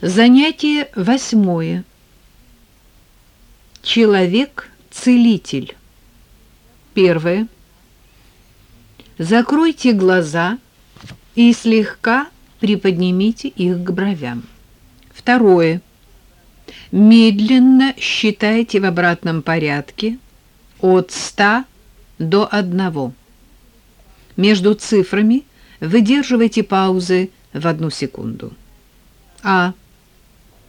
Занятие восьмое. Человек-целитель. Первое. Закройте глаза и слегка приподнимите их к бровям. Второе. Медленно считайте в обратном порядке от 100 до 1. Между цифрами выдерживайте паузы в одну секунду. А.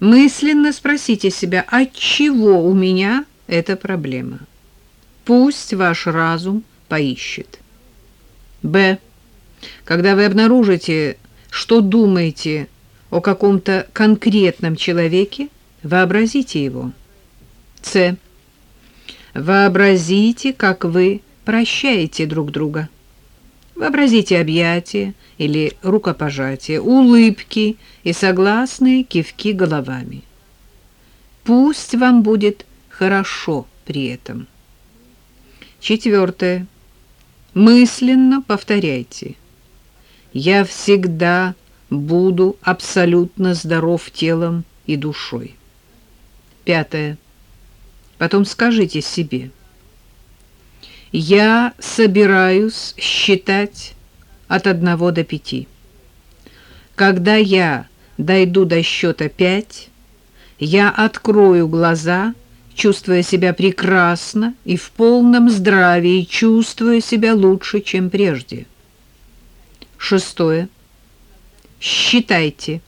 Мысленно спросите себя, от чего у меня эта проблема? Пусть ваш разум поищет. Б. Когда вы обнаружите, что думаете о каком-то конкретном человеке, вообразите его. С. Вообразите, как вы прощаете друг друга. Вообразите объятия или рукопожатия, улыбки и согласные кивки головами. Пусть вам будет хорошо при этом. Четвертое. Мысленно повторяйте. Я всегда буду абсолютно здоров телом и душой. Пятое. Потом скажите себе. Я собираюсь считать от одного до пяти. Когда я дойду до счета пять, я открою глаза, чувствуя себя прекрасно и в полном здравии, чувствуя себя лучше, чем прежде. Шестое. Считайте.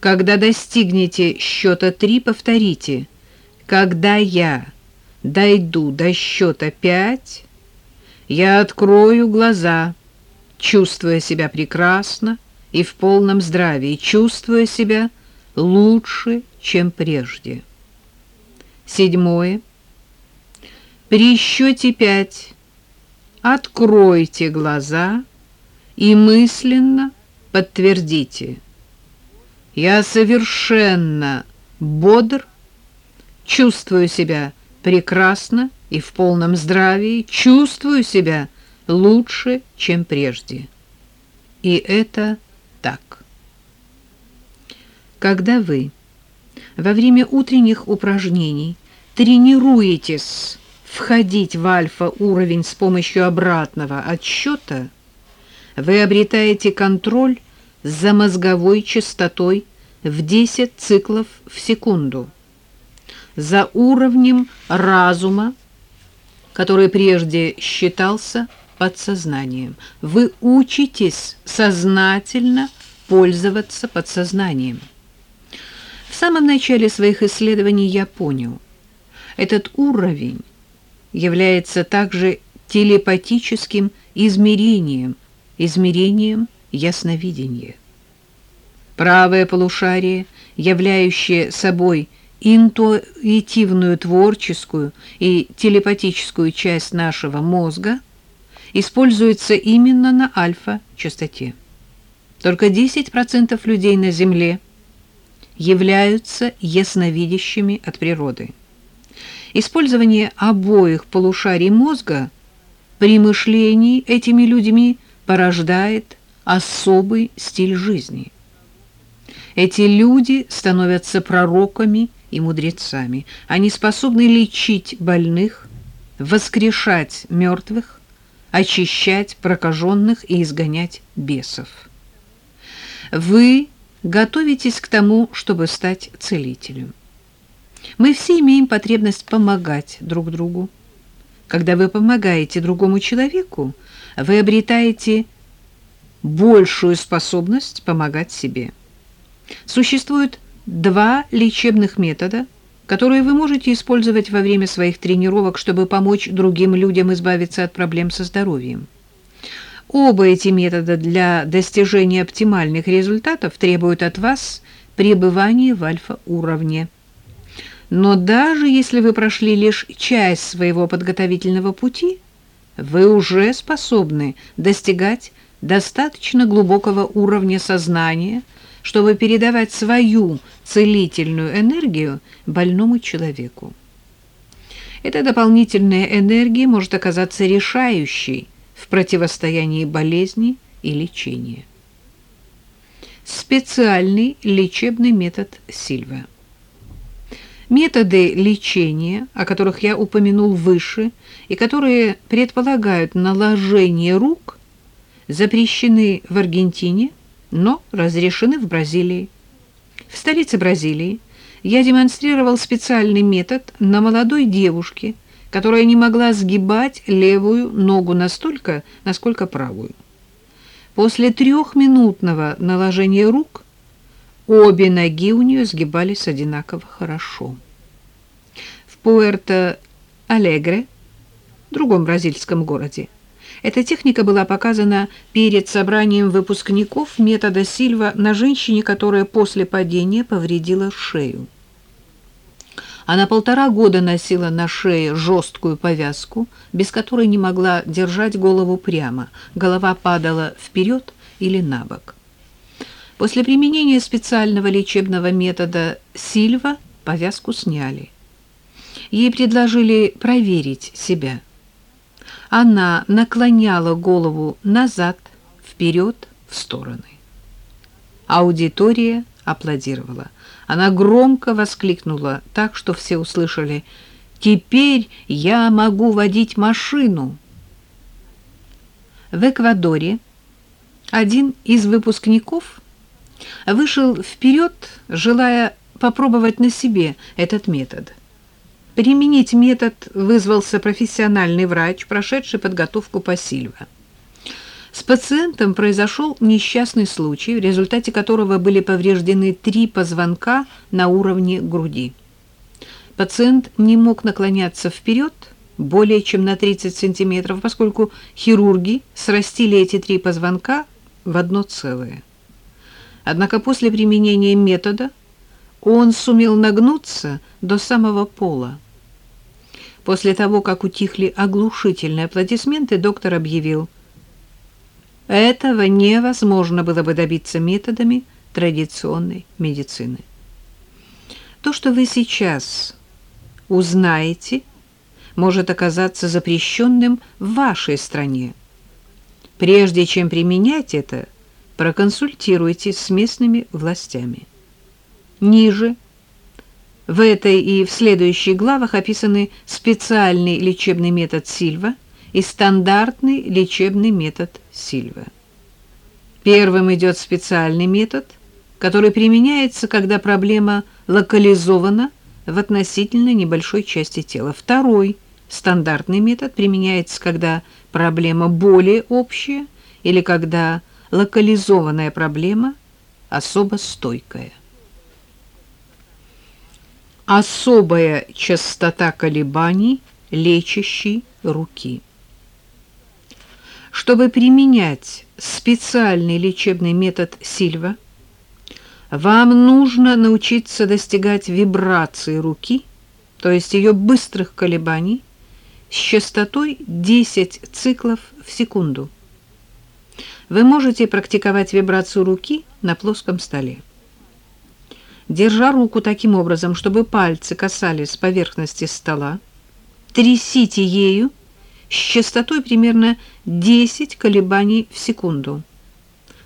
Когда достигнете счета три, повторите. Когда я дойду до счета пять, я открою глаза, чувствуя себя прекрасно и в полном здравии, чувствуя себя лучше, чем прежде. Седьмое. При счете пять откройте глаза и мысленно подтвердите. Я совершенно бодр, чувствую себя прекрасно и в полном здравии, чувствую себя лучше, чем прежде. И это так. Когда вы во время утренних упражнений тренируетесь входить в альфа-уровень с помощью обратного отсчета, вы обретаете контроль за мозговой частотой в 10 циклов в секунду за уровнем разума, который прежде считался подсознанием. Вы учитесь сознательно пользоваться подсознанием. В самом начале своих исследований я понял, этот уровень является также телепатическим измерением, измерением ясновидения. Правое полушарие, являющее собой интуитивную, творческую и телепатическую часть нашего мозга используется именно на альфа-частоте. Только 10% людей на Земле являются ясновидящими от природы. Использование обоих полушарий мозга при мышлении этими людьми порождает особый стиль жизни. Эти люди становятся пророками и мудрецами. Они способны лечить больных, воскрешать мертвых, очищать прокаженных и изгонять бесов. Вы готовитесь к тому, чтобы стать целителем. Мы все имеем потребность помогать друг другу. Когда вы помогаете другому человеку, вы обретаете большую способность помогать себе. Существует два лечебных метода, которые вы можете использовать во время своих тренировок, чтобы помочь другим людям избавиться от проблем со здоровьем. Оба эти метода для достижения оптимальных результатов требуют от вас пребывания в альфа-уровне. Но даже если вы прошли лишь часть своего подготовительного пути, вы уже способны достигать достаточно глубокого уровня сознания, чтобы передавать свою целительную энергию больному человеку. Эта дополнительная энергия может оказаться решающей в противостоянии болезни и лечения. Специальный лечебный метод Сильва. Методы лечения, о которых я упомянул выше, и которые предполагают наложение рук, запрещены в Аргентине, но разрешены в Бразилии. В столице Бразилии я демонстрировал специальный метод на молодой девушке, которая не могла сгибать левую ногу настолько, насколько правую. После трехминутного наложения рук обе ноги у нее сгибались одинаково хорошо. В Пуэрто-Алегре, другом бразильском городе, эта техника была показана перед собранием выпускников метода Сильва на женщине, которая после падения повредила шею. Она полтора года носила на шее жесткую повязку, без которой не могла держать голову прямо. Голова падала вперед или на бок. После применения специального лечебного метода Сильва повязку сняли. Ей предложили проверить себя – она наклоняла голову назад, вперед, в стороны. Аудитория аплодировала. Она громко воскликнула так, что все услышали «Теперь я могу водить машину!» В Эквадоре один из выпускников вышел вперед, желая попробовать на себе этот метод – Применить метод вызвался профессиональный врач, прошедший подготовку по Сильва. С пациентом произошел несчастный случай, в результате которого были повреждены три позвонка на уровне груди. Пациент не мог наклоняться вперед более чем на 30 сантиметров, поскольку хирурги срастили эти три позвонка в одно целое. Однако после применения метода он сумел нагнуться до самого пола. После того, как утихли оглушительные аплодисменты, доктор объявил, этого невозможно было бы добиться методами традиционной медицины. То, что вы сейчас узнаете, может оказаться запрещенным в вашей стране. Прежде чем применять это, проконсультируйтесь с местными властями. Ниже в этой и в следующих главах описаны специальный лечебный метод Сильва и стандартный лечебный метод Сильва. Первым идет специальный метод, который применяется, когда проблема локализована в относительно небольшой части тела. Второй стандартный метод применяется, когда проблема более общая или когда локализованная проблема особо стойкая особая частота колебаний лечащей руки. Чтобы применять специальный лечебный метод Сильва, вам нужно научиться достигать вибрации руки, то есть ее быстрых колебаний, с частотой 10 циклов в секунду. Вы можете практиковать вибрацию руки на плоском столе. Держа руку таким образом, чтобы пальцы касались поверхности стола, трясите ею с частотой примерно 10 колебаний в секунду,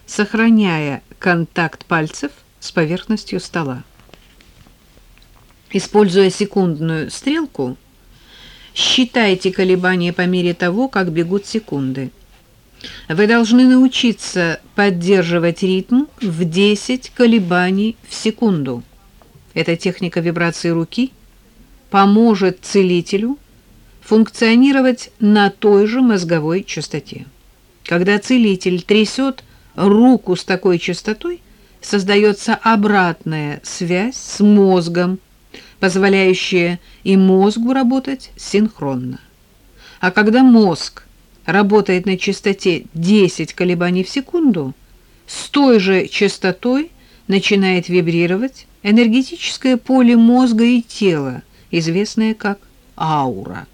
сохраняя контакт пальцев с поверхностью стола. Используя секундную стрелку, считайте колебания по мере того, как бегут секунды. Вы должны научиться поддерживать ритм в 10 колебаний в секунду. Эта техника вибрации руки поможет целителю функционировать на той же мозговой частоте. Когда целитель трясет руку с такой частотой, создается обратная связь с мозгом, позволяющая и мозгу работать синхронно. А когда мозг работает на частоте 10 колебаний в секунду, с той же частотой начинает вибрировать энергетическое поле мозга и тела, известное как аура.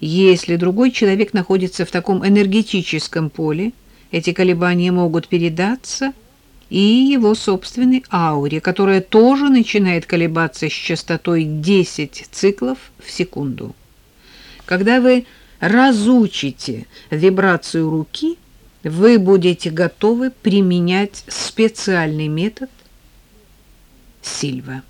Если другой человек находится в таком энергетическом поле, эти колебания могут передаться и его собственной ауре, которая тоже начинает колебаться с частотой 10 циклов в секунду. Когда вы разучите вибрацию руки, вы будете готовы применять специальный метод Сильва.